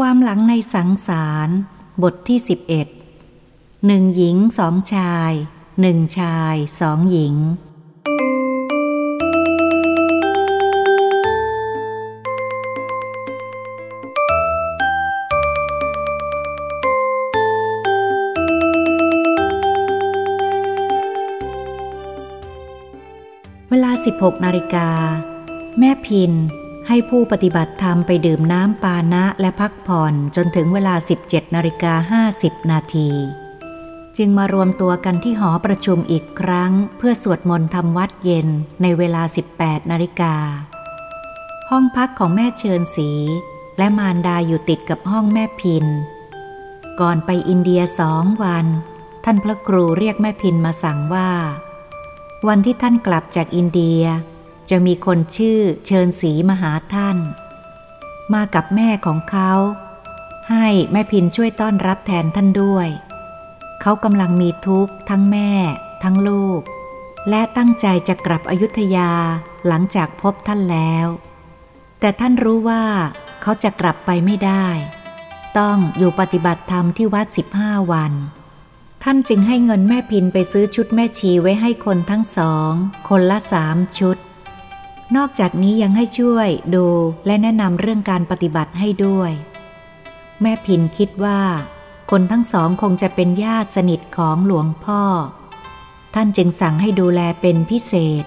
ความหลังในสังสาร บทที่สิบเอ็ดหนึ่งหญิงสองชายหนึ่งชายสองหญิง เวลา 16นาฬิกา แม่พิน ให้ผู้ปฏิบัติธรรมไปดื่มน้ำปานะและพักผ่อนจนถึงเวลา 17นาฬิกา50 นาที จึงมารวมตัวกันที่หอประชุมอีกครั้ง เพื่อสวดมนต์ทำวัดเย็นในเวลา 18นาฬิกา ห้องพักของแม่เชิญสี และมารดาอยู่ติดกับห้องแม่พิน ก่อนไปอินเดียสองวัน ท่านพระครูเรียกแม่พินมาสั่งว่า วันที่ท่านกลับจากอินเดีย จะมีคนชื่อเชิญสีมาหาท่าน มากับแม่ของเขา ให้แม่พินช่วยต้อนรับแทนท่านด้วย เขากำลังมีทุกข์ทั้งแม่ ทั้งลูก และตั้งใจจะกลับอยุธยาหลังจากพบท่านแล้ว แต่ท่านรู้ว่าเขาจะกลับไปไม่ได้ ต้องอยู่ปฏิบัติธรรมที่วัดสิบห้าวันท่านจึงให้เงินแม่พินไปซื้อชุดแม่ชีไว้ให้คนทั้งสอง คนละสามชุด นอกจากนี้ยังให้ช่วยดูและแนะนำเรื่องการปฏิบัติให้ด้วย แม่พินคิดว่า คนทั้งสองคงจะเป็นญาติสนิทของหลวงพ่อ ท่านจึงสั่งให้ดูแลเป็นพิเศษ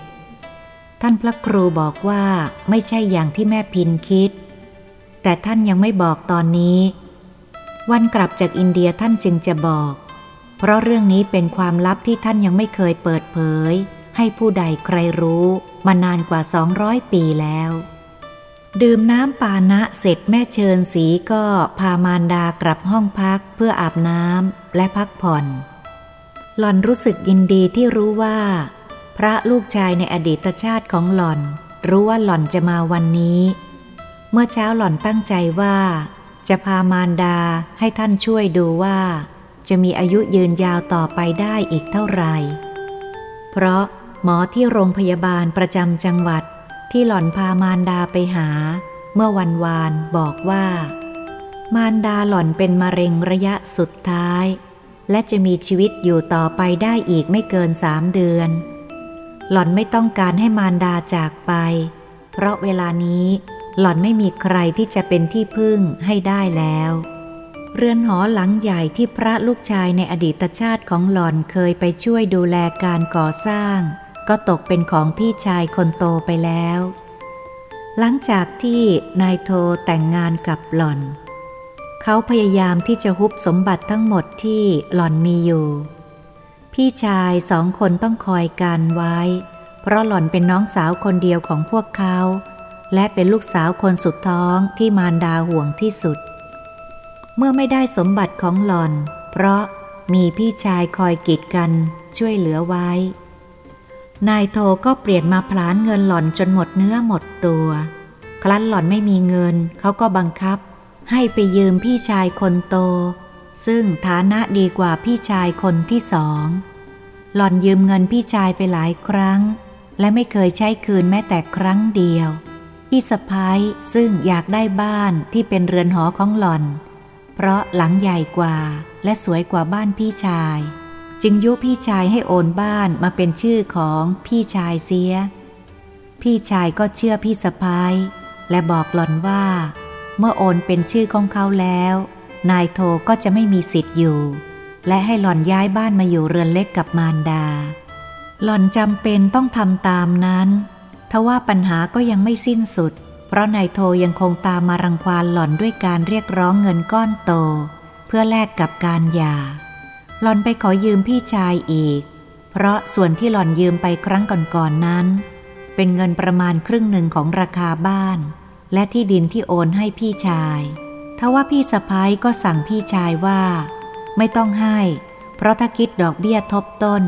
ท่านพระครูบอกว่าไม่ใช่อย่างที่แม่พินคิด แต่ท่านยังไม่บอกตอนนี้ วันกลับจากอินเดียท่านจึงจะบอก เพราะเรื่องนี้เป็นความลับที่ท่านยังไม่เคยเปิดเผย ให้ผู้ใดใครรู้มานานกว่าสองร้อยปีแล้ว ดื่มน้ำปานะเสร็จแม่เชิญสีก็พามารดากลับห้องพักเพื่ออาบน้ำและพักผ่อน หล่อนรู้สึกยินดีที่รู้ว่า พระลูกชายในอดีตชาติของหล่อน รู้ว่าหล่อนจะมาวันนี้ เมื่อเช้าหล่อนตั้งใจว่า จะพามารดาให้ท่านช่วยดูว่า จะมีอายุยืนยาวต่อไปได้อีกเท่าไหร่เพราะ หมอที่โรงพยาบาลประจำจังหวัดที่หล่อนพามารดาไปหา เมื่อวันวานบอกว่า มารดาหล่อนเป็นมะเร็งระยะสุดท้าย และจะมีชีวิตอยู่ต่อไปได้อีกไม่เกินสามเดือน หล่อนไม่ต้องการให้มารดาจากไป เพราะเวลานี้หล่อนไม่มีใครที่จะเป็นที่พึ่งให้ได้แล้ว เรือนหอหลังใหญ่ที่พระลูกชายในอดีตชาติของหล่อนเคยไปช่วยดูแลการก่อสร้าง ก็ตกเป็นของพี่ชายคนโตไปแล้ว หลังจากที่นายโทแต่งงานกับหล่อน เขาพยายามที่จะฮุบสมบัติทั้งหมดที่หล่อนมีอยู่ พี่ชายสองคนต้องคอยกันไว้ เพราะหล่อนเป็นน้องสาวคนเดียวของพวกเขา และเป็นลูกสาวคนสุดท้องที่มารดาห่วงที่สุด เมื่อไม่ได้สมบัติของหล่อน เพราะมีพี่ชายคอยกีดกันช่วยเหลือไว้ นายโทก็เปลี่ยนมาพลานเงินหล่อนจนหมดเนื้อหมดตัว ครั้นหล่อนไม่มีเงินเขาก็บังคับ ให้ไปยืมพี่ชายคนโต ซึ่งฐานะดีกว่าพี่ชายคนที่สอง หล่อนยืมเงินพี่ชายไปหลายครั้ง และไม่เคยใช้คืนแม้แต่ครั้งเดียว พี่สะพ้ายซึ่งอยากได้บ้านที่เป็นเรือนหอของหล่อน เพราะหลังใหญ่กว่าและสวยกว่าบ้านพี่ชาย จึงยุพี่ชายให้โอนบ้านมาเป็นชื่อของพี่ชายเสีย พี่ชายก็เชื่อพี่สะพ้ายและบอกหล่อนว่า เมื่อโอนเป็นชื่อของเขาแล้ว นายโทก็จะไม่มีสิทธิ์อยู่ และให้หล่อนย้ายบ้านมาอยู่เรือนเล็กกับมารดา หล่อนจำเป็นต้องทำตามนั้นทว่าปัญหาก็ยังไม่สิ้นสุด เพราะนายโทยังคงตามมารังควานหล่อนด้วยการเรียกร้องเงินก้อนโต เพื่อแลกกับการหย่า หลอนไปขอยืมพี่ชายอีก เพราะส่วนที่หลอนยืมไปครั้งก่อนๆนนั้น เป็นเงินประมาณครึ่งหนึ่งของราคาบ้าน และที่ดินที่โอนให้พี่ชายทว่าพี่สะพ้ายก็สั่งพี่ชายว่า ไม่ต้องให้ เพราะถ้าคิดดอกเบี้ยทบต้น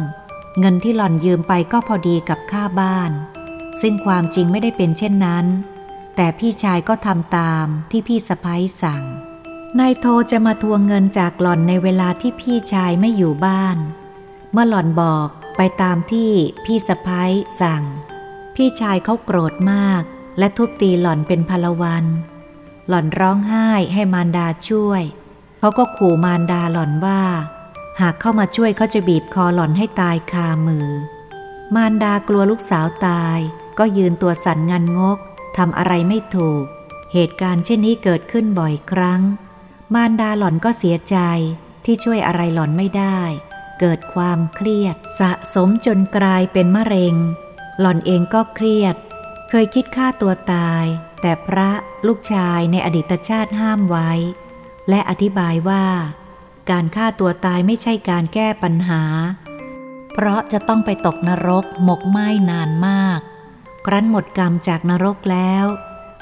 เงินที่หล่อนยืมไปก็พอดีกับค่าบ้าน ซึ่งความจริงไม่ได้เป็นเช่นนั้น แต่พี่ชายก็ทำตามที่พี่สะพ้ายสั่ง นายโทจะมาทวงเงินจากหล่อนในเวลาที่พี่ชายไม่อยู่บ้าน เมื่อหล่อนบอกไปตามที่พี่สะพ้ายสั่ง พี่ชายเขาโกรธมาก และทุบตีหล่อนเป็นพลวัน หล่อนร้องไห้ให้มารดาช่วย เขาก็ขู่มารดาหล่อนว่า หากเข้ามาช่วยเขาจะบีบคอหล่อนให้ตายคามือ มารดากลัวลูกสาวตาย ก็ยืนตัวสั่นงันงกทำอะไรไม่ถูก เหตุการณ์เช่นนี้เกิดขึ้นบ่อยครั้ง มารดาหล่อนก็เสียใจที่ช่วยอะไรหล่อนไม่ได้ เกิดความเครียดสะสมจนกลายเป็นมะเร็ง หล่อนเองก็เครียด เคยคิดฆ่าตัวตาย แต่พระลูกชายในอดีตชาติห้ามไว้ และอธิบายว่า การฆ่าตัวตายไม่ใช่การแก้ปัญหา เพราะจะต้องไปตกนรกหมกไหม้นานมาก ครั้นหมดกรรมจากนรกแล้ว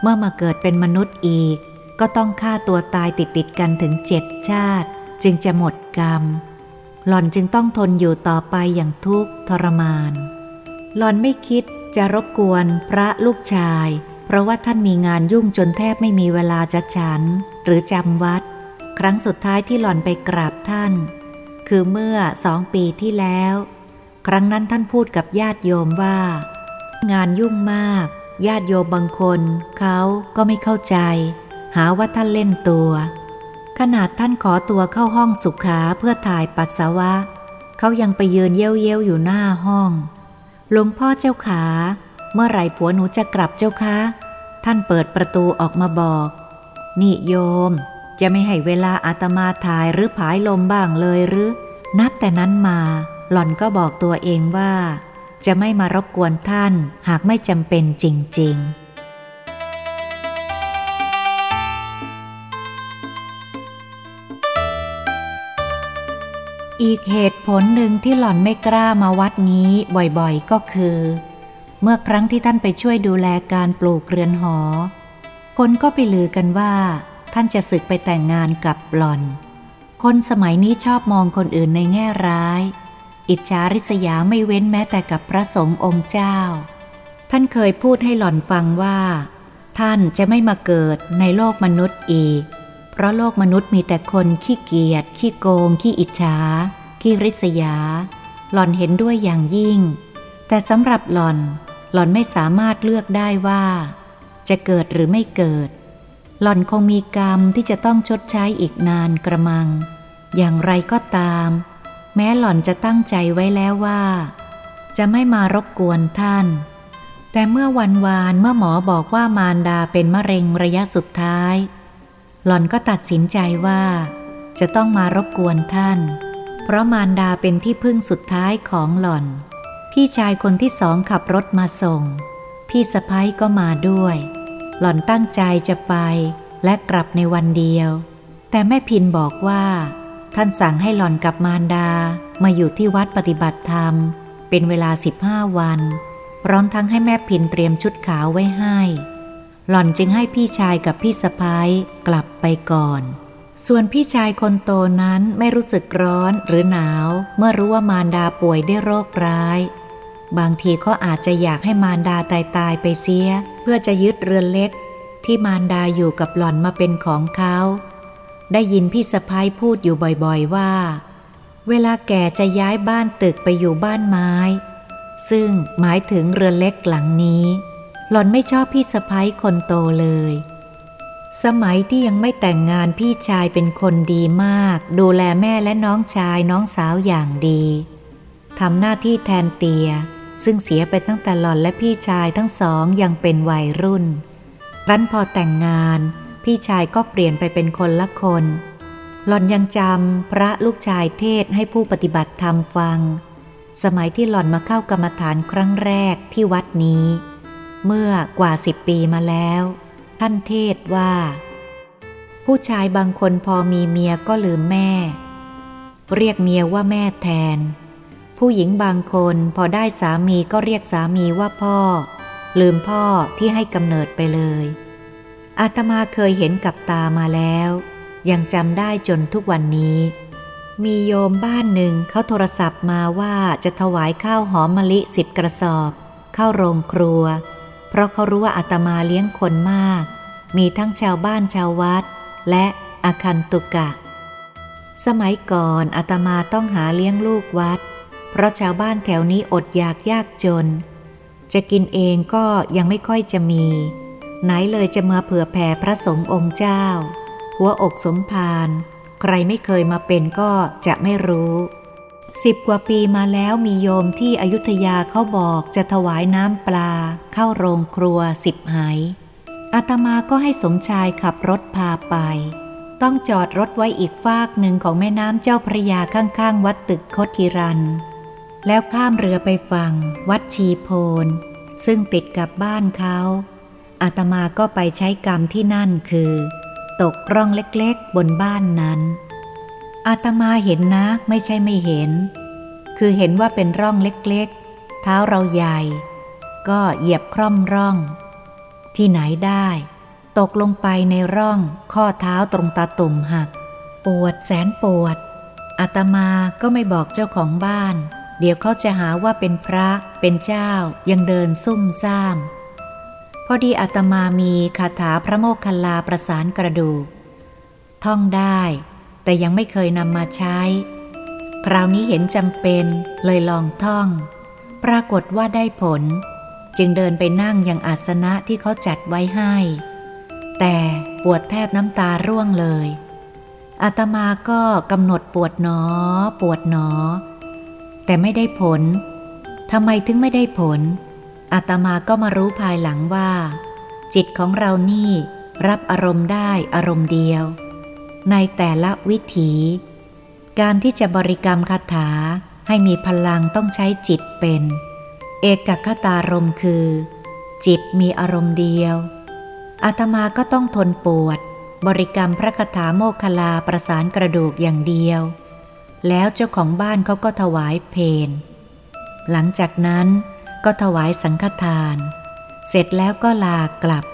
เมื่อมาเกิดเป็นมนุษย์อีก ก็ต้องฆ่าตัวตายติดติดกันถึงเจ็ดชาติ จึงจะหมดกรรม หล่อนจึงต้องทนอยู่ต่อไปอย่างทุกข์ทรมาน หล่อนไม่คิดจะรบกวนพระลูกชาย เพราะว่าท่านมีงานยุ่งจนแทบไม่มีเวลาจะฉัน หรือจำวัด ครั้งสุดท้ายที่หล่อนไปกราบท่าน คือเมื่อสองปีที่แล้ว ครั้งนั้นท่านพูดกับญาติโยมว่า งานยุ่งมาก ญาติโยมบางคน เขาก็ไม่เข้าใจ หาว่าท่านเล่นตัว ขนาดท่านขอตัวเข้าห้องสุขาเพื่อถ่ายปัสสาวะ เขายังไปยืนเย้ยวๆอยู่หน้าห้อง หลวงพ่อเจ้าขา เมื่อไหร่ผัวหนูจะกลับเจ้าคะ ท่านเปิดประตูออกมาบอก นี่โยม จะไม่ให้เวลาอาตมาถ่ายหรือผายลมบ้างเลยหรือ นับแต่นั้นมา หล่อนก็บอกตัวเองว่า จะไม่มารบกวนท่านหากไม่จำเป็นจริง ๆ อีกเหตุผลหนึ่งที่หล่อนไม่กล้ามาวัดนี้บ่อยๆก็คือ เมื่อครั้งที่ท่านไปช่วยดูแลการปลูกเรือนหอ คนก็ไปลือกันว่า ท่านจะศึกไปแต่งงานกับหล่อน คนสมัยนี้ชอบมองคนอื่นในแง่ร้าย อิจฉาริษยาไม่เว้นแม้แต่กับพระสงฆ์องค์เจ้า ท่านเคยพูดให้หล่อนฟังว่า ท่านจะไม่มาเกิดในโลกมนุษย์อีก ราะโลกมนุษย์มีแต่คนขี้เกียจขี้โกง ขี้อิจฉาขี้ริษยา หล่อนเห็นด้วยอย่างยิ่ง แต่สำหรับหล่อน หล่อนไม่สามารถเลือกได้ว่า จะเกิดหรือไม่เกิด หล่อนคงมีกรรมที่จะต้องชดใช้อีกนานกระมัง อย่างไรก็ตาม แม้หล่อนจะตั้งใจไว้แล้วว่า จะไม่มารบกวนท่านแต่เมื่อวันวานเมื่อหมอบอกว่ามารดาเป็นมะเร็งระยะสุดท้าย หล่อนก็ตัดสินใจว่า จะต้องมารบกวนท่าน เพราะมารดาเป็นที่พึ่งสุดท้ายของหล่อน พี่ชายคนที่สองขับรถมาส่ง พี่สะพ้ยก็มาด้วย หล่อนตั้งใจจะไปและกลับในวันเดียว แต่แม่พินบอกว่า ท่านสั่งให้หล่อนกับมารดามาอยู่ที่วัดปฏิบัติธรรม เป็นเวลา 15 วัน พร้อมทั้งให้แม่พินเตรียมชุดขาวไว้ให้ หล่อนจึงให้พี่ชายกับพี่สะพ้ายกลับไปก่อน ส่วนพี่ชายคนโตนั้นไม่รู้สึกร้อนหรือหนาว เมื่อรู้ว่ามารดาป่วยด้วยโรคร้าย บางทีก็อาจจะอยากให้มารดาตายตายไปเสีย เพื่อจะยึดเรือนเล็ก ที่มารดาอยู่กับหล่อนมาเป็นของเขา ได้ยินพี่สะพ้ายพูดอยู่บ่อยๆว่า เวลาแก่จะย้ายบ้านตึกไปอยู่บ้านไม้ ซึ่งหมายถึงเรือนเล็กหลังนี้ หล่อนไม่ชอบพี่สะพ้ยคนโตเลย สมัยที่ยังไม่แต่งงานพี่ชายเป็นคนดีมาก ดูแลแม่และน้องชายน้องสาวอย่างดีทำหน้าที่แทนเตีย ซึ่งเสียไปตั้งแต่หล่อนและพี่ชายทั้งสองยังเป็นวัยรุ่น รั้นพอแต่งงาน พี่ชายก็เปลี่ยนไปเป็นคนละคน หล่อนยังจำพระลูกชายเทศให้ผู้ปฏิบัติธรรมฟัง สมัยที่หล่อนมาเข้ากรรมฐานครั้งแรกที่วัดนี้ เมื่อกว่าสิบปีมาแล้ว ท่านเทศว่า ผู้ชายบางคนพอมีเมียก็ลืมแม่ เรียกเมียว่าแม่แทน ผู้หญิงบางคนพอได้สามีก็เรียกสามีว่าพ่อ ลืมพ่อที่ให้กำเนิดไปเลย อาตมาเคยเห็นกับตามาแล้ว ยังจำได้จนทุกวันนี้ มีโยมบ้านหนึ่งเขาโทรศัพท์มาว่าจะถวายข้าวหอมมะลิสิบกระสอบ เข้าโรงครัว เพราะเขารู้ว่าอาตมาเลี้ยงคนมาก มีทั้งชาวบ้านชาววัด และอาคันตุกะ สมัยก่อนอาตมาต้องหาเลี้ยงลูกวัด เพราะชาวบ้านแถวนี้อดอยากยากจน จะกินเองก็ยังไม่ค่อยจะมี ไหนเลยจะมาเผื่อแผ่พระสงฆ์องค์เจ้า หัวอกสมภารใครไม่เคยมาเป็นก็จะไม่รู้ สิบกว่าปีมาแล้วมีโยมที่อยุธยาเขาบอกจะถวายน้ำปลา เข้าโรงครัวสิบไหอาตมาก็ให้สมชายขับรถพาไป ต้องจอดรถไว้อีกฟากหนึ่งของแม่น้ำเจ้าพระยาข้างๆ วัดตึกคทิรัน แล้วข้ามเรือไปฝั่งวัดชีโพน ซึ่งติดกับบ้านเขาอาตมาก็ไปใช้กรรมที่นั่นคือ ตกร่องเล็กๆบนบ้านนั้น อาตมาเห็นนะไม่ใช่ไม่เห็น คือเห็นว่าเป็นร่องเล็กๆ เท้าเราใหญ่ ก็เหยียบคร่อมร่อง ที่ไหนได้ ตกลงไปในร่องข้อเท้าตรงตาตุ่มหัก ปวดแสนปวด อาตมาก็ไม่บอกเจ้าของบ้าน เดี๋ยวเขาจะหาว่าเป็นพระเป็นเจ้ายังเดินซุ่มซ่าม พอดีอาตมามีคาถาพระโมคคัลลาประสานกระดูก ท่องได้ แต่ยังไม่เคยนำมาใช้ คราวนี้เห็นจำเป็นเลยลองท่อง ปรากฏว่าได้ผล จึงเดินไปนั่งยังอาสนะที่เขาจัดไว้ให้ แต่ปวดแทบน้ำตาร่วงเลยอาตมาก็กำหนดปวดหนอ ปวดหนอ แต่ไม่ได้ผลทำไมถึงไม่ได้ผลอาตมาก็มารู้ภายหลังว่า จิตของเรานี่รับอารมณ์ได้อารมณ์เดียว ในแต่ละวิถี การที่จะบริกรรมคาถาให้มีพลังต้องใช้จิตเป็น เอกคตารมคือ จิตมีอารมณ์เดียว อาตมาก็ต้องทนปวด บริกรรมพระคาถาโมคลาประสานกระดูกอย่างเดียว แล้วเจ้าของบ้านเขาก็ถวายเพนหลังจากนั้นก็ถวายสังฆทาน เสร็จแล้วก็ลากลับ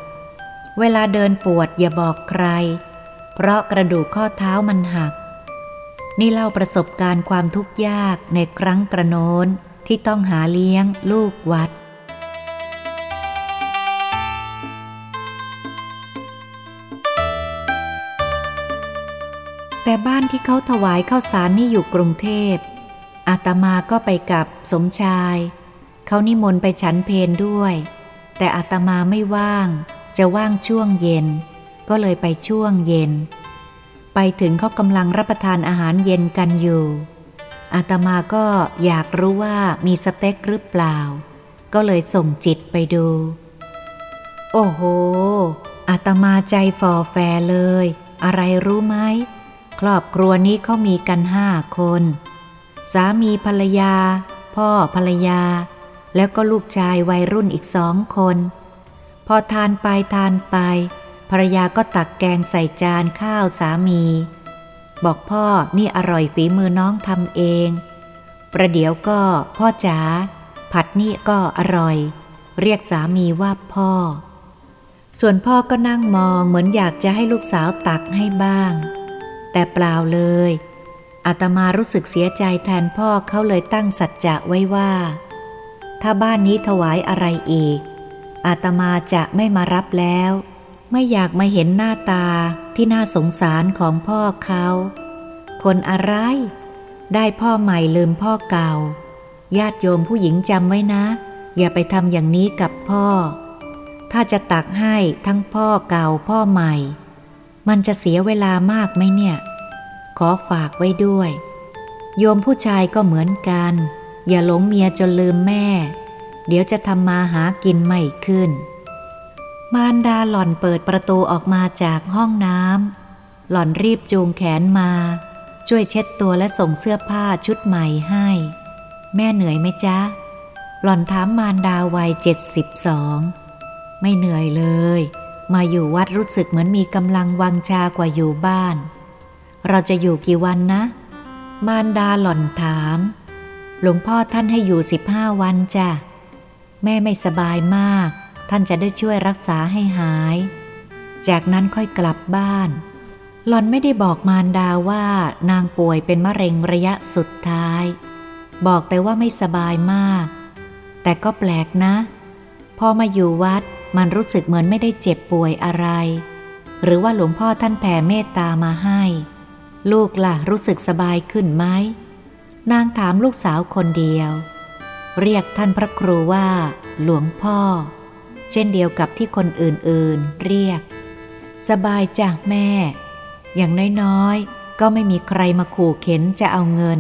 เวลาเดินปวดอย่าบอกใคร เพราะกระดูกข้อเท้ามันหัก นี่เล่าประสบการณ์ความทุกข์ยากในครั้งกระโน้นที่ต้องหาเลี้ยงลูกวัด แต่บ้านที่เขาถวายข้าวสารนี่อยู่กรุงเทพ อาตมาก็ไปกับสมชาย เขานิมนต์ไปฉันเพนด้วย แต่อาตมาไม่ว่าง จะว่างช่วงเย็น ก็เลยไปช่วงเย็น ไปถึงเขากำลังรับประทานอาหารเย็นกันอยู่ อาตมาก็อยากรู้ว่ามีสเต็กหรือเปล่า ก็เลยส่งจิตไปดู โอ้โห อาตมาใจฟอแฟเลย อะไรรู้ไหม ครอบครัวนี้เขามีกันห้าคน สามีภรรยา พ่อภรรยา แล้วก็ลูกชายวัยรุ่นอีกสองคน พอทานไปทานไป ภรรยาก็ตักแกงใส่จานข้าวสามี บอกพ่อนี่อร่อยฝีมือน้องทำเอง ประเดี๋ยวก็พ่อจ๋าผัดนี่ก็อร่อย เรียกสามีว่าพ่อ ส่วนพ่อก็นั่งมองเหมือนอยากจะให้ลูกสาวตักให้บ้าง แต่เปล่าเลยอาตมารู้สึกเสียใจแทนพ่อเขาเลยตั้งสัจจะไว้ว่า ถ้าบ้านนี้ถวายอะไรอีกอาตมาจะไม่มารับแล้ว ไม่อยากมาเห็นหน้าตาที่น่าสงสารของพ่อเขา คนอะไร ได้พ่อใหม่ลืมพ่อเก่า ญาติโยมผู้หญิงจำไว้นะ อย่าไปทำอย่างนี้กับพ่อ ถ้าจะตักให้ทั้งพ่อเก่าพ่อใหม่ มันจะเสียเวลามากไหมเนี่ย ขอฝากไว้ด้วย โยมผู้ชายก็เหมือนกัน อย่าหลงเมียจนลืมแม่ เดี๋ยวจะทำมาหากินไม่ขึ้น มารดาหล่อนเปิดประตูออกมาจากห้องน้ำหล่อนรีบจูงแขนมา ช่วยเช็ดตัวและส่งเสื้อผ้าชุดใหม่ให้ แม่เหนื่อยไหมจ๊ะ หล่อนถามมารดาวัยเจ็ดสิบสองไม่เหนื่อยเลย มาอยู่วัดรู้สึกเหมือนมีกำลังวังชากว่าอยู่บ้าน เราจะอยู่กี่วันนะ มารดาหล่อนถาม หลวงพ่อท่านให้อยู่สิบห้าวันจ้ะ แม่ไม่สบายมาก ท่านจะได้ช่วยรักษาให้หาย จากนั้นค่อยกลับบ้าน หลอนไม่ได้บอกมารดาว่านางป่วยเป็นมะเร็งระยะสุดท้าย บอกแต่ว่าไม่สบายมาก แต่ก็แปลกนะ พอมาอยู่วัดมันรู้สึกเหมือนไม่ได้เจ็บป่วยอะไร หรือว่าหลวงพ่อท่านแผ่เมตตามาให้ ลูกล่ะรู้สึกสบายขึ้นไหมนางถามลูกสาวคนเดียว เรียกท่านพระครูว่า หลวงพ่อ ช่นเดียวกับที่คนอื่นๆ เรียก สบายจ้ะแม่ อย่างน้อยๆ ก็ไม่มีใครมาขู่เข็นจะเอาเงิน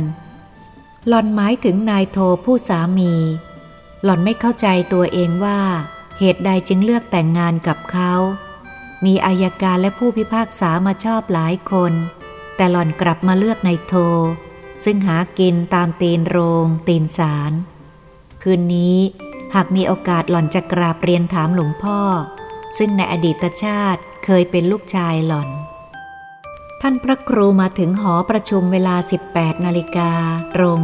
หล่อนหมายถึงนายโทผู้สามี หล่อนไม่เข้าใจตัวเองว่า เหตุใดจึงเลือกแต่งงานกับเขา มีอายการและผู้พิพากษามาชอบหลายคน แต่หล่อนกลับมาเลือกนายโท ซึ่งหากินตามตีนโรงตีนสาร คืนนี้ หากมีโอกาสหล่อนจะกราบเรียนถามหลวงพ่อ ซึ่งในอดีตชาติเคยเป็นลูกชายหล่อน ท่านพระครูมาถึงหอประชุมเวลา 18 นาฬิกาตรง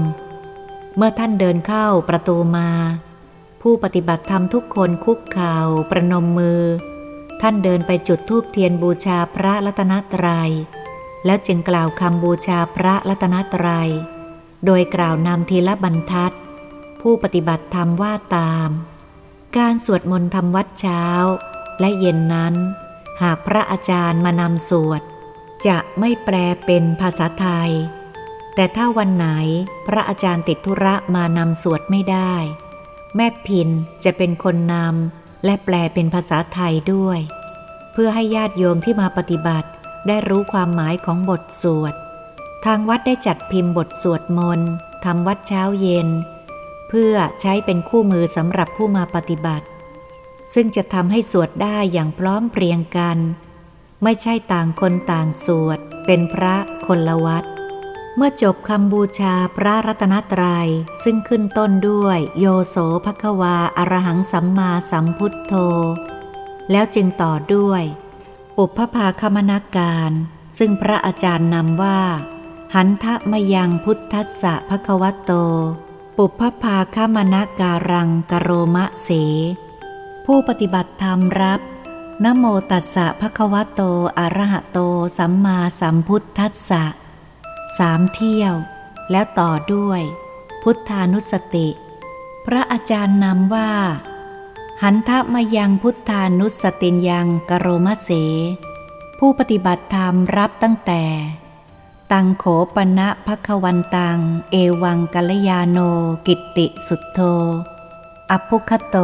เมื่อท่านเดินเข้าประตูมา ผู้ปฏิบัติธรรมทุกคนคุกเข่าประนมมือ ท่านเดินไปจุดธูปเทียนบูชาพระรัตนตรยัย แล้วจึงกล่าวคำบูชาพระรัตนตรยัย โดยกล่าวนำทีละบรรทัด ผู้ปฏิบัติธรรมว่าตาม การสวดมนต์ทำวัดเช้า และเย็นนั้น หากพระอาจารย์มานำสวด จะไม่แปลเป็นภาษาไทย แต่ถ้าวันไหนพระอาจารย์ติดธุระมานำสวดไม่ได้ แม่พินจะเป็นคนนำและแปลเป็นภาษาไทยด้วย เพื่อให้ญาติโยมที่มาปฏิบัติได้รู้ความหมายของบทสวด ทางวัดได้จัดพิมพ์บทสวดมนต์ทำวัดเช้าเย็น เพื่อใช้เป็นคู่มือสำหรับผู้มาปฏิบัติ ซึ่งจะทำให้สวดได้อย่างพร้อมเพรียงกัน ไม่ใช่ต่างคนต่างสวด เป็นพระคนละวัด เมื่อจบคำบูชาพระรัตนตรยัยซึ่งขึ้นต้นด้วย โยโสภควาอรหังสัมมาสัมพุทโธ แล้วจึงต่อด้วย ปุพพาคมนาการ ซึ่งพระอาจารย์นำว่า หันทะมยังพุทธัสสะภควโต ปุพพาคามณการังกโรมะเส ผู้ปฏิบัติธรรมรับนโมตัสสะภะคะวะโตอะระหะโต สัมมาสัมพุทธัสสะสามเที่ยว แล้วต่อด้วย พุทธานุสติ พระอาจารย์นำว่า หันทะมายังพุทธานุสติยังกโรมะเส ผู้ปฏิบัติธรรมรับตั้งแต่ ตังโขปณะภควันตัง เอวังกัลยาโนกิตติสุทโธอภุคโต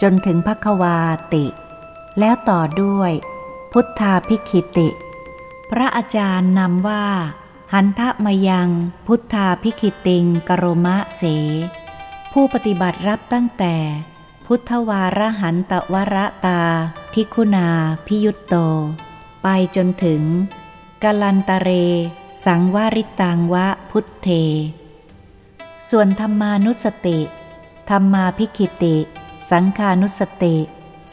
จนถึงภควาติ แล้วต่อด้วย พุทธาพิคิติ พระอาจารย์นำว่า หันทะมายังพุทธาพิคิติงกรมะเส ผู้ปฏิบัติรับตั้งแต่ พุทธวารหันตวรตา ทิคุณาพิยุตโต ไปจนถึง กลันตเร สังวาริตังวะพุทเท ส่วนธรรมานุสติ ธรรมาพิคิติ สังขานุสติ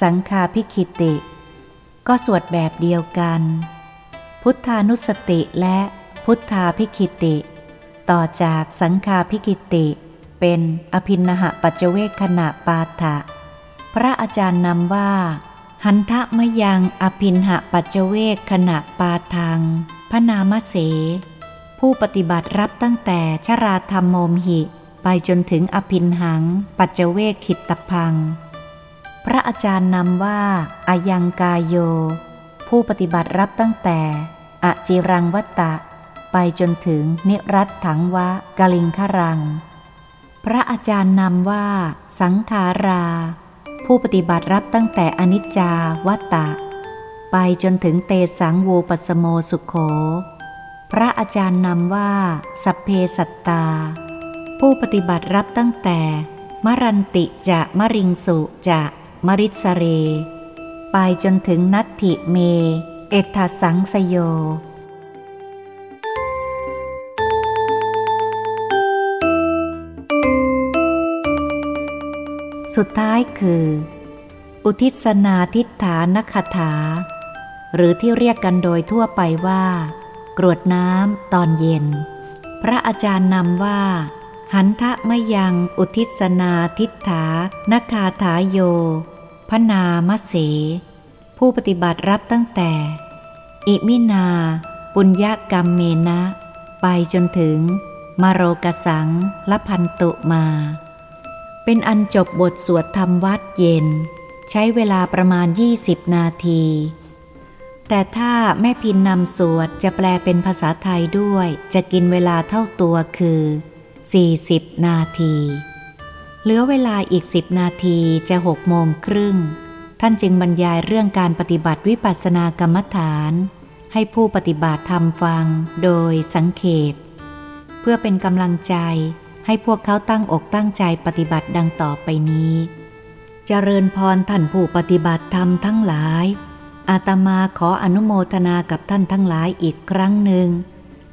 สังขาพิคิติ ก็สวดแบบเดียวกัน พุทธานุสติและพุทธาพิคิติ ต่อจากสังขาพิคิติ เป็นอภินหะปัจเวกขณะปาฐะพระอาจารย์นำว่า หันทะมยังอภินหะปัจเจเวกขณะปาทังพระนามเส ผู้ปฏิบัติรับตั้งแต่ชราธรรมโมมหิ ไปจนถึงอภินหัง ปัจเจเวกขิตตพัง พระอาจารย์นำว่าอายังกายโย ผู้ปฏิบัติรับตั้งแต่อจิรังวัตตะ ไปจนถึงนิรัตถังวะกลิงครัง พระอาจารย์นำว่า สังขารา ผู้ปฏิบัติรับตั้งแต่อนิจจาวัตตะ ไปจนถึงเตสังโวปัสโมสุขโข พระอาจารย์นำว่า สัพเพสัตตา ผู้ปฏิบัติรับตั้งแต่ มรันติจะมริงสุจะมริสเร ไปจนถึงนัตถิเม เอตสังสโย สุดท้ายคือ อุทิศนาทิฏฐานคถา หรือที่เรียกกันโดยทั่วไปว่า กรวดน้ำตอนเย็น พระอาจารย์นำว่า หันทะมยังอุทิศนาทิฏฐานคาถาโย พนามเส ผู้ปฏิบัติรับตั้งแต่ อิมินา ปุญญกรรมเมนะ ไปจนถึง มโรกสังละพันตุมา เป็นอันจบบทสวดธรรมวัดเย็น ใช้เวลาประมาณ 20 นาที แต่ถ้าแม่พินนำสวดจะแปลเป็นภาษาไทยด้วย จะกินเวลาเท่าตัวคือ 40 นาที เหลือเวลาอีกสิบนาทีจะหกโมงครึ่ง ท่านจึงบรรยายเรื่องการปฏิบัติวิปัสสนากรรมฐาน ให้ผู้ปฏิบัติทำฟังโดยสังเขตเพื่อเป็นกำลังใจ ให้พวกเขาตั้งอกตั้งใจปฏิบัติดังต่อไปนี้เจริญพรท่านผู้ปฏิบัติธรรมทั้งหลาย อาตมาขออนุโมทนากับท่านทั้งหลายอีกครั้งหนึ่ง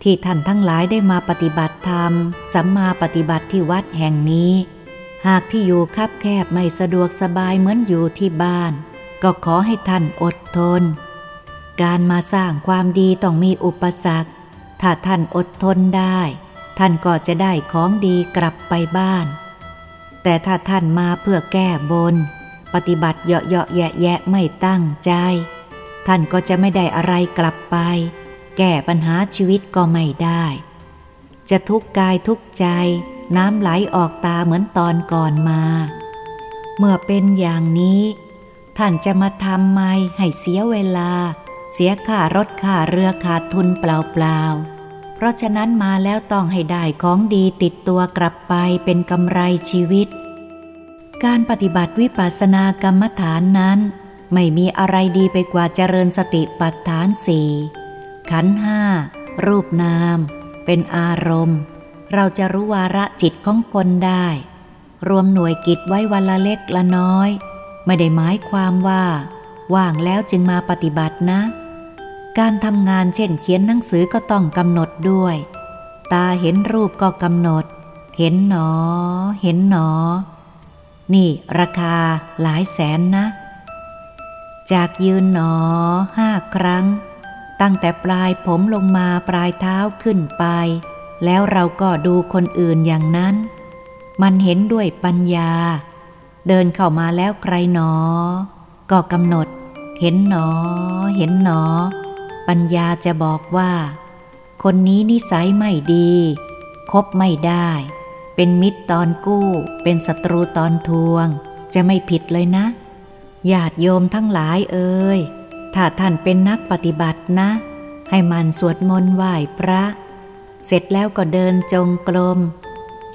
ที่ท่านทั้งหลายได้มาปฏิบัติธรรม สัมมาปฏิบัติที่วัดแห่งนี้ หากที่อยู่คับแคบไม่สะดวกสบายเหมือนอยู่ที่บ้าน ก็ขอให้ท่านอดทน การมาสร้างความดีต้องมีอุปสรรค ถ้าท่านอดทนได้ ท่านก็จะได้ของดีกลับไปบ้าน แต่ถ้าท่านมาเพื่อแก้บน ปฏิบัติเยาะๆแยะๆไม่ตั้งใจ ท่านก็จะไม่ได้อะไรกลับไป แก้ปัญหาชีวิตก็ไม่ได้ จะทุกข์กายทุกข์ใจ น้ำไหลออกตาเหมือนตอนก่อนมา เมื่อเป็นอย่างนี้ ท่านจะมาทำไมให้เสียเวลา เสียค่ารถค่าเรือขาดทุนเปล่าๆ เพราะฉะนั้นมาแล้วต้องให้ได้ของดีติดตัวกลับไปเป็นกำไรชีวิต การปฏิบัติวิปัสสนากรรมฐานนั้น ไม่มีอะไรดีไปกว่าเจริญสติปัฏฐานสี่ขันห้ารูปนาม เป็นอารมณ์ เราจะรู้วาระจิตของคนได้ รวมหน่วยกิจไว้วันละเล็กละน้อย ไม่ได้หมายความว่า ว่างแล้วจึงมาปฏิบัตินะ การทำงานเช่นเขียนหนังสือก็ต้องกำหนดด้วย ตาเห็นรูปก็กำหนด เห็นหนอ เห็นหนอ นี่ราคาหลายแสนนะ จากยืนหนอห้าครั้ง ตั้งแต่ปลายผมลงมาปลายเท้าขึ้นไป แล้วเราก็ดูคนอื่นอย่างนั้น มันเห็นด้วยปัญญา เดินเข้ามาแล้วใครหนอ ก็กำหนด เห็นหนอ เห็นหนอ ปัญญาจะบอกว่า คนนี้นิสัยไม่ดี คบไม่ได้ เป็นมิตรตอนกู้ เป็นศัตรูตอนทวง จะไม่ผิดเลยนะ ญาติโยมทั้งหลายเอ่ยถ้าท่านเป็นนักปฏิบัตินะ ให้มันสวดมนต์ไหว้พระ เสร็จแล้วก็เดินจงกรม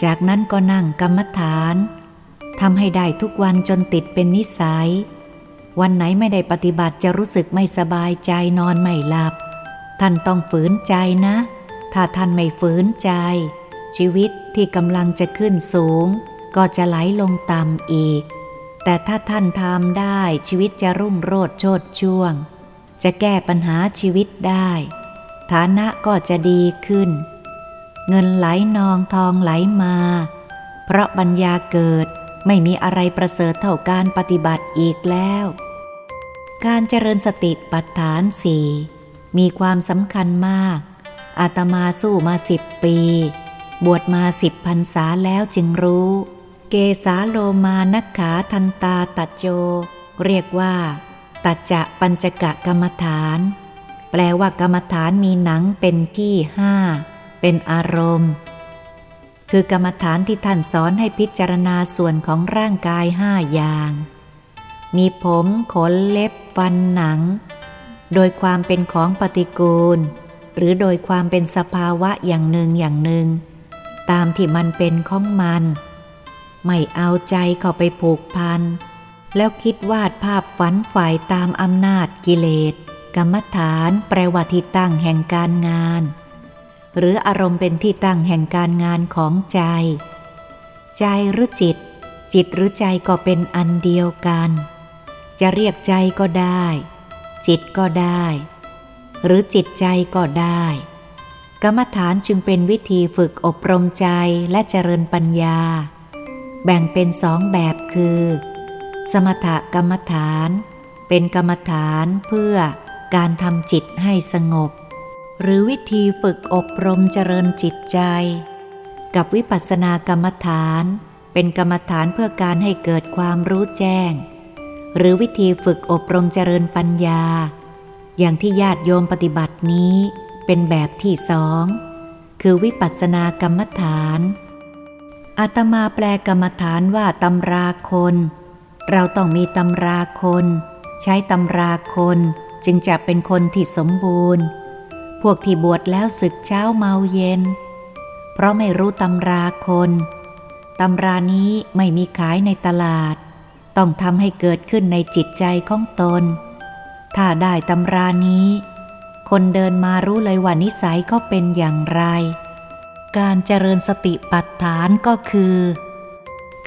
จากนั้นก็นั่งกรรมฐานทำให้ได้ทุกวันจนติดเป็นนิสัย วันไหนไม่ได้ปฏิบัติจะรู้สึกไม่สบายใจนอนไม่หลับ ท่านต้องฝืนใจนะ ถ้าท่านไม่ฝืนใจ ชีวิตที่กำลังจะขึ้นสูง ก็จะไหลลงต่ำอีก แต่ถ้าท่านทำได้ชีวิตจะรุ่งโรจน์โชดช่วง จะแก้ปัญหาชีวิตได้ ฐานะก็จะดีขึ้น เงินไหลนองทองไหลมา เพราะปัญญาเกิดไม่มีอะไรประเสริฐเท่าการปฏิบัติอีกแล้ว การเจริญสติปัฏฐานสี่มีความสำคัญมาก อาตมาสู้มาสิบปี บวชมาสิบพรรษาแล้วจึงรู้ เกสาโลมานักขาทันตาตัจโจ เรียกว่า ตัจจะปัญจกะกรรมฐาน แปลว่ากรรมฐานมีหนังเป็นที่ห้า เป็นอารมณ์ คือกรรมฐานที่ท่านสอนให้พิจารณาส่วนของร่างกายห้าอย่าง มีผมขนเล็บฟันหนัง โดยความเป็นของปฏิกูล หรือโดยความเป็นสภาวะอย่างหนึ่งอย่างหนึ่ง ตามที่มันเป็นของมัน ไม่เอาใจเข้าไปผูกพัน แล้วคิดวาดภาพฝันฝ่ายตามอำนาจกิเลส กรรมฐานแปลว่าที่ตั้งแห่งการงาน หรืออารมณ์เป็นที่ตั้งแห่งการงานของใจ ใจหรือจิต จิตหรือใจก็เป็นอันเดียวกัน จะเรียกใจก็ได้ จิตก็ได้ หรือจิตใจก็ได้ กรรมฐานจึงเป็นวิธีฝึกอบรมใจและเจริญปัญญา แบ่งเป็นสองแบบคือ สมถกรรมฐาน เป็นกรรมฐานเพื่อการทำจิตให้สงบ หรือวิธีฝึกอบรมเจริญจิตใจ กับวิปัสสนากรรมฐาน เป็นกรรมฐานเพื่อการให้เกิดความรู้แจ้ง หรือวิธีฝึกอบรมเจริญปัญญา อย่างที่ญาติโยมปฏิบัตินี้เป็นแบบที่สอง คือวิปัสสนากรรมฐานอาตมาแปลกรรมฐานว่าตำราคน เราต้องมีตำราคน ใช้ตำราคนจึงจะเป็นคนที่สมบูรณ์ พวกที่บวชแล้วศึกเช้าเมาเย็น เพราะไม่รู้ตำราคน ตำรานี้ไม่มีขายในตลาด ต้องทำให้เกิดขึ้นในจิตใจของตน ถ้าได้ตำรานี้ คนเดินมารู้เลยว่านิสัยเขาเป็นอย่างไร การเจริญสติปัฏฐานก็คือ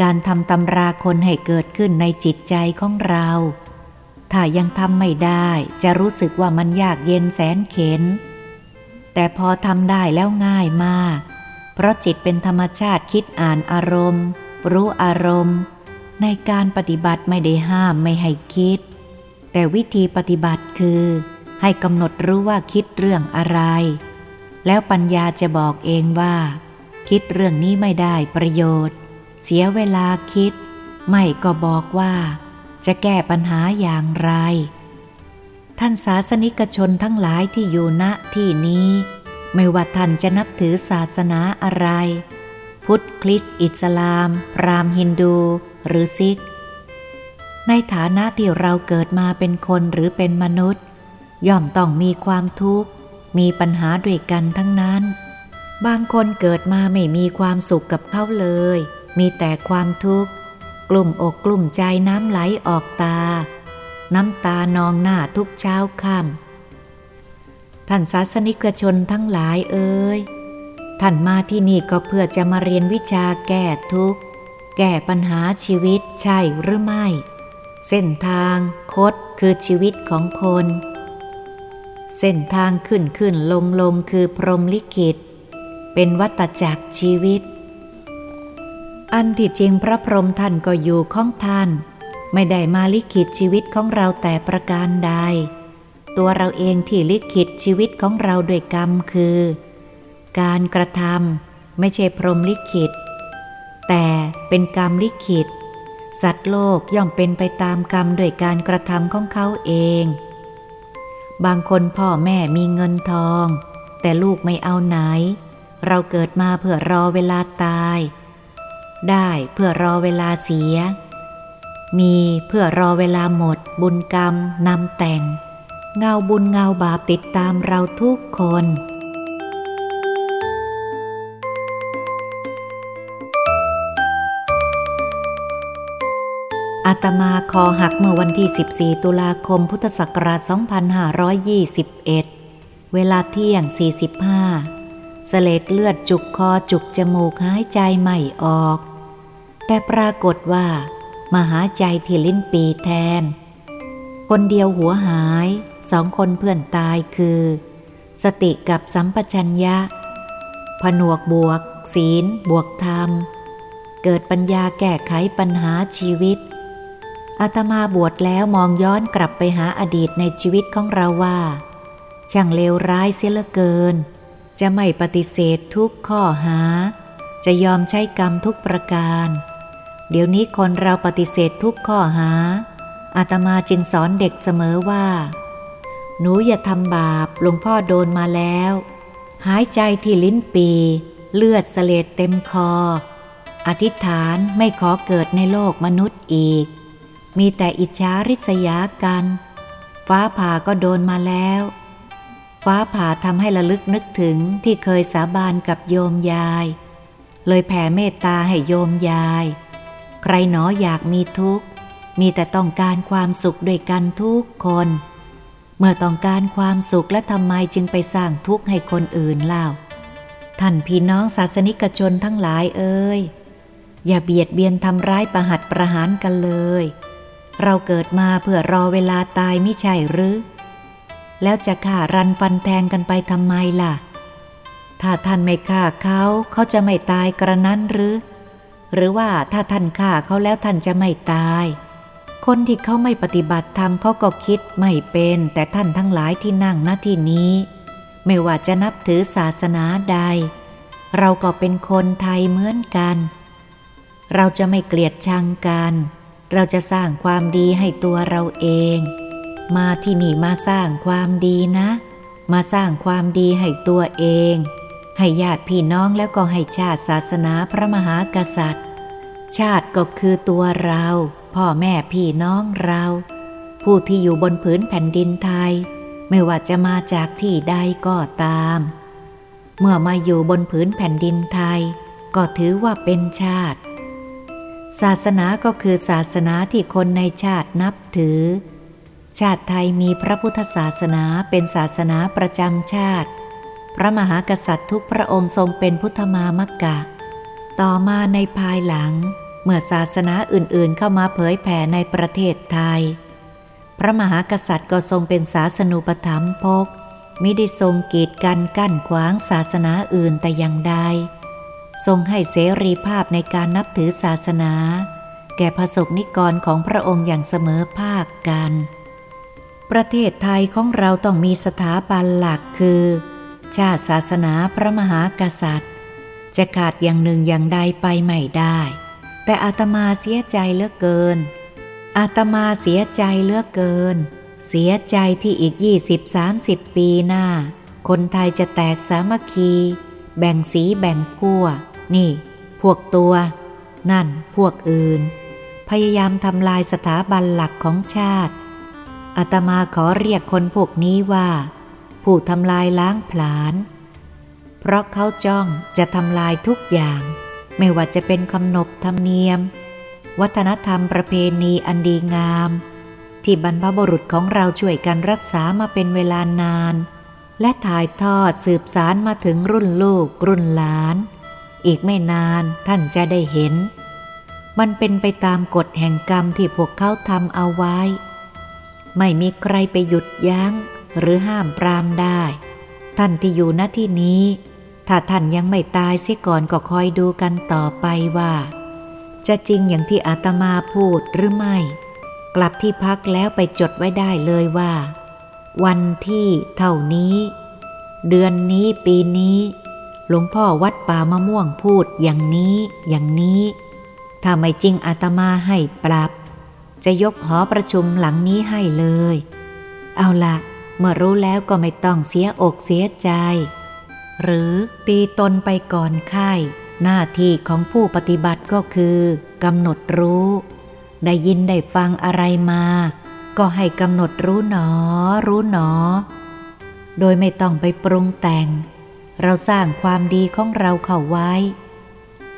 การทำตำราคนให้เกิดขึ้นในจิตใจของเรา ถ้ายังทำไม่ได้จะรู้สึกว่ามันยากเย็นแสนเข็น แต่พอทำได้แล้วง่ายมาก เพราะจิตเป็นธรรมชาติคิดอ่านอารมณ์ รู้อารมณ์ ในการปฏิบัติไม่ได้ห้ามไม่ให้คิด แต่วิธีปฏิบัติคือ ให้กำหนดรู้ว่าคิดเรื่องอะไร แล้วปัญญาจะบอกเองว่า คิดเรื่องนี้ไม่ได้ประโยชน์ เสียเวลาคิด ไม่ก็บอกว่า จะแก้ปัญหาอย่างไร ท่านศาสนิกชนทั้งหลายที่อยู่ณที่นี้ ไม่ว่าท่านจะนับถือศาสนาอะไร พุทธคริสต์อิสลาม พราหมณ์ฮินดู หรือซิก ในฐานะที่เราเกิดมาเป็นคนหรือเป็นมนุษย์ ย่อมต้องมีความทุกข์ มีปัญหาด้วยกันทั้งนั้น บางคนเกิดมาไม่มีความสุขกับเขาเลย มีแต่ความทุกข์ กลุ่มอกกลุ่มใจน้ำไหลออกตา น้ำตานองหน้าทุกเช้าค่ำท่านศาสนิกชนทั้งหลายเอ่ยท่านมาที่นี่ก็เพื่อจะมาเรียนวิชาแก้ทุกข์ แก้ปัญหาชีวิตใช่หรือไม่ เส้นทางคดคือชีวิตของคน เส้นทางขึ้นขึ้นลงลงคือพรหมลิขิต เป็นวัตจักรชีวิต อันที่จริงพระพรหมท่านก็อยู่ของท่าน ไม่ได้มาลิขิตชีวิตของเราแต่ประการใด ตัวเราเองที่ลิขิตชีวิตของเราด้วยกรรมคือ การกระทำไม่ใช่พรหมลิขิต เป็นกรรมลิขิต สัตว์โลกย่อมเป็นไปตามกรรมด้วยการกระทำของเขาเอง บางคนพ่อแม่มีเงินทอง แต่ลูกไม่เอาไหน เราเกิดมาเพื่อรอเวลาตาย ได้เพื่อรอเวลาเสีย มีเพื่อรอเวลาหมด บุญกรรมนำแต่ง เงาบุญเงาบาปติดตามเราทุกคน อาตมาคอหักเมื่อวันที่ 14 ตุลาคมพุทธศักราช 2521 เวลาเที่ยง 45 เสลดเลือดจุกคอจุกจมูกหายใจไม่ออก แต่ปรากฏว่า มาหาใจที่ลิ้นปีแทน คนเดียวหัวหาย สองคนเพื่อนตายคือ สติกับสัมปชัญญะ ผนวกบวก ศีล บวกธรรม เกิดปัญญาแก้ไขปัญหาชีวิต อาตมาบวชแล้วมองย้อนกลับไปหาอดีตในชีวิตของเราว่าช่างเลวร้ายเสียเหลือเกิน จะไม่ปฏิเสธทุกข้อหา จะยอมใช้กรรมทุกประการ เดี๋ยวนี้คนเราปฏิเสธทุกข้อหา อาตมาจึงสอนเด็กเสมอว่า หนูอย่าทำบาปหลวงพ่อโดนมาแล้ว หายใจที่ลิ้นปี เลือดเสลดเต็มคอ อธิษฐานไม่ขอเกิดในโลกมนุษย์อีก มีแต่อิจฉาริษยากัน ฟ้าผ่าก็โดนมาแล้ว ฟ้าผ่าทำให้ระลึกนึกถึงที่เคยสาบานกับโยมยาย เลยแผ่เมตตาให้โยมยาย ใครหนออยากมีทุกข์ มีแต่ต้องการความสุขด้วยกันทุกคน เมื่อต้องการความสุขและทำไมจึงไปสร้างทุกข์ให้คนอื่นเล่า ท่านพี่น้องศาสนิกชนทั้งหลายเอ้ยอย่าเบียดเบียนทำร้ายประหัตประหารกันเลย เราเกิดมาเพื่อรอเวลาตายไม่ใช่หรือ แล้วจะฆ่ารันฟันแทงกันไปทำไมล่ะ ถ้าท่านไม่ฆ่าเขาเขาจะไม่ตายกระนั้นหรือ หรือว่าถ้าท่านฆ่าเขาแล้วท่านจะไม่ตาย คนที่เขาไม่ปฏิบัติธรรมเขาก็คิดไม่เป็น แต่ท่านทั้งหลายที่นั่งณที่นี้ ไม่ว่าจะนับถือศาสนาใด เราก็เป็นคนไทยเหมือนกัน เราจะไม่เกลียดชังกันเเราจะสร้างความดีให้ตัวเราเอง มาที่นี่มาสร้างความดีนะ มาสร้างความดีให้ตัวเอง ให้ญาติพี่น้องแล้วก็ให้ชาติศาสนาพระมหากษัตริย์ ชาติก็คือตัวเรา พ่อแม่พี่น้องเรา ผู้ที่อยู่บนผืนแผ่นดินไทย ไม่ว่าจะมาจากที่ใดก็ตาม เมื่อมาอยู่บนผืนแผ่นดินไทย ก็ถือว่าเป็นชาติ ศาสนาก็คือศาสนาที่คนในชาตินับถือ ชาติไทยมีพระพุทธศาสนาเป็นศาสนาประจำชาติ พระมหากษัตริย์ทุกพระองค์ทรงเป็นพุทธมามกกะ ต่อมาในภายหลัง เมื่อศาสนาอื่นๆเข้ามาเผยแผ่ในประเทศไทย พระมหากษัตริย์ก็ทรงเป็นศาสนูปถัมภกมิได้ทรงกีดกันกั้นขวางศาสนาอื่นแต่อย่างใด ทรงให้เสรีภาพในการนับถือศาสนา แก่พระสกนิกรของพระองค์อย่างเสมอภาคกัน ประเทศไทยของเราต้องมีสถาบันหลักคือ ชาติศาสนาพระมหากษัตริย์ จะขาดอย่างหนึ่งอย่างใดไปไม่ได้ แต่อาตมาเสียใจเหลือเกิน อาตมาเสียใจเหลือเกิน เสียใจที่อีกยี่สิบสามสิบปีหน้า คนไทยจะแตกสามัคคี แบ่งสีแบ่งขั้วนี่ พวกตัว นั่นพวกอื่น พยายามทำลายสถาบันหลักของชาติอาตมาขอเรียกคนพวกนี้ว่า ผู้ทำลายล้างผลาญเพราะเขาจ้องจะทำลายทุกอย่าง ไม่ว่าจะเป็นคำนบธรรมเนียม วัฒนธรรมประเพณีอันดีงาม ที่บรรพบุรุษของเราช่วยกันรักษามาเป็นเวลานาน และถ่ายทอดสืบสารมาถึงรุ่นลูกรุ่นหลาน อีกไม่นานท่านจะได้เห็น มันเป็นไปตามกฎแห่งกรรมที่พวกเขาทำเอาไว้ ไม่มีใครไปหยุดยั้งหรือห้ามปรามได้ ท่านที่อยู่ณที่นี้ ถ้าท่านยังไม่ตายเสียก่อนก็คอยดูกันต่อไปว่า จะจริงอย่างที่อาตมาพูดหรือไม่ กลับที่พักแล้วไปจดไว้ได้เลยว่า วันที่เท่านี้ เดือนนี้ปีนี้ หลวงพ่อวัดป่ามะม่วงพูดอย่างนี้อย่างนี้ ถ้าไม่จริงอาตมาให้ปรับ จะยกหอประชุมหลังนี้ให้เลย เอาละเมื่อรู้แล้วก็ไม่ต้องเสียอกเสียใจ หรือตีตนไปก่อนไข้หน้าที่ของผู้ปฏิบัติก็คือกำหนดรู้ ได้ยินได้ฟังอะไรมา ก็ให้กำหนดรู้หนอ รู้หนอ โดยไม่ต้องไปปรุงแต่ง เราสร้างความดีของเราเข้าไว้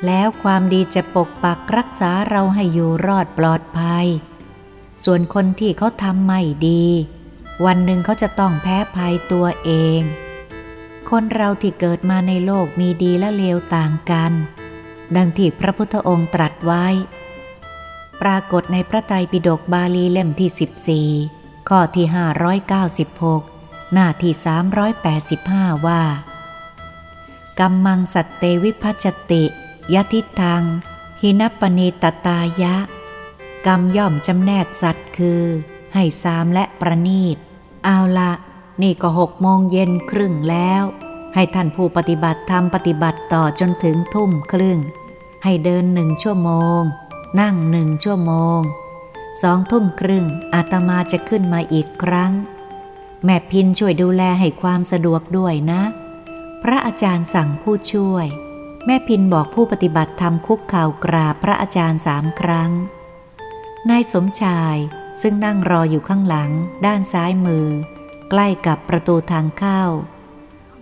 แล้วความดีจะปกปักรักษาเราให้อยู่รอดปลอดภัย ส่วนคนที่เขาทำไม่ดี วันหนึ่งเขาจะต้องแพ้ภัยตัวเอง คนเราที่เกิดมาในโลกมีดีและเลวต่างกัน ดังที่พระพุทธองค์ตรัสไว้ ปรากฏในพระไตรปิฎกบาลีเล่มที่ 14 ข้อที่ 596 หน้าที่ 385 ว่ากรรมังสัตเตวิพัชติยทิทัง หินปณีตตายะ กรรมย่อมจำแนกสัตว์คือ ให้สามและประนีต เอาละนี่ก็หกโมงเย็นครึ่งแล้ว ให้ท่านผู้ปฏิบัติทำปฏิบัติต่อจนถึงทุ่มครึ่ง ให้เดินหนึ่งชั่วโมง นั่งหนึ่งชั่วโมง สองทุ่มครึ่งอาตมาจะขึ้นมาอีกครั้ง แม่พินช่วยดูแลให้ความสะดวกด้วยนะ พระอาจารย์สั่งผู้ช่วย แม่พินบอกผู้ปฏิบัติทำคุกข่าวกราบพระอาจารย์สามครั้ง นายสมชายซึ่งนั่งรออยู่ข้างหลัง ด้านซ้ายมือ ใกล้กับประตูทางเข้า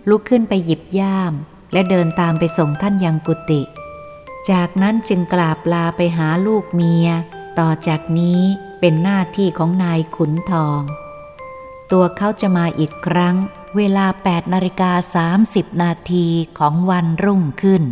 ลุกขึ้นไปหยิบย่าม และเดินตามไปส่งท่านยังกุฏิ จากนั้นจึงกราบลาไปหาลูกเมีย ต่อจากนี้เป็นหน้าที่ของนายขุนทอง ตัวเขาจะมาอีกครั้ง เวลา8นาฬิกา30นาทีของวันรุ่งขึ้น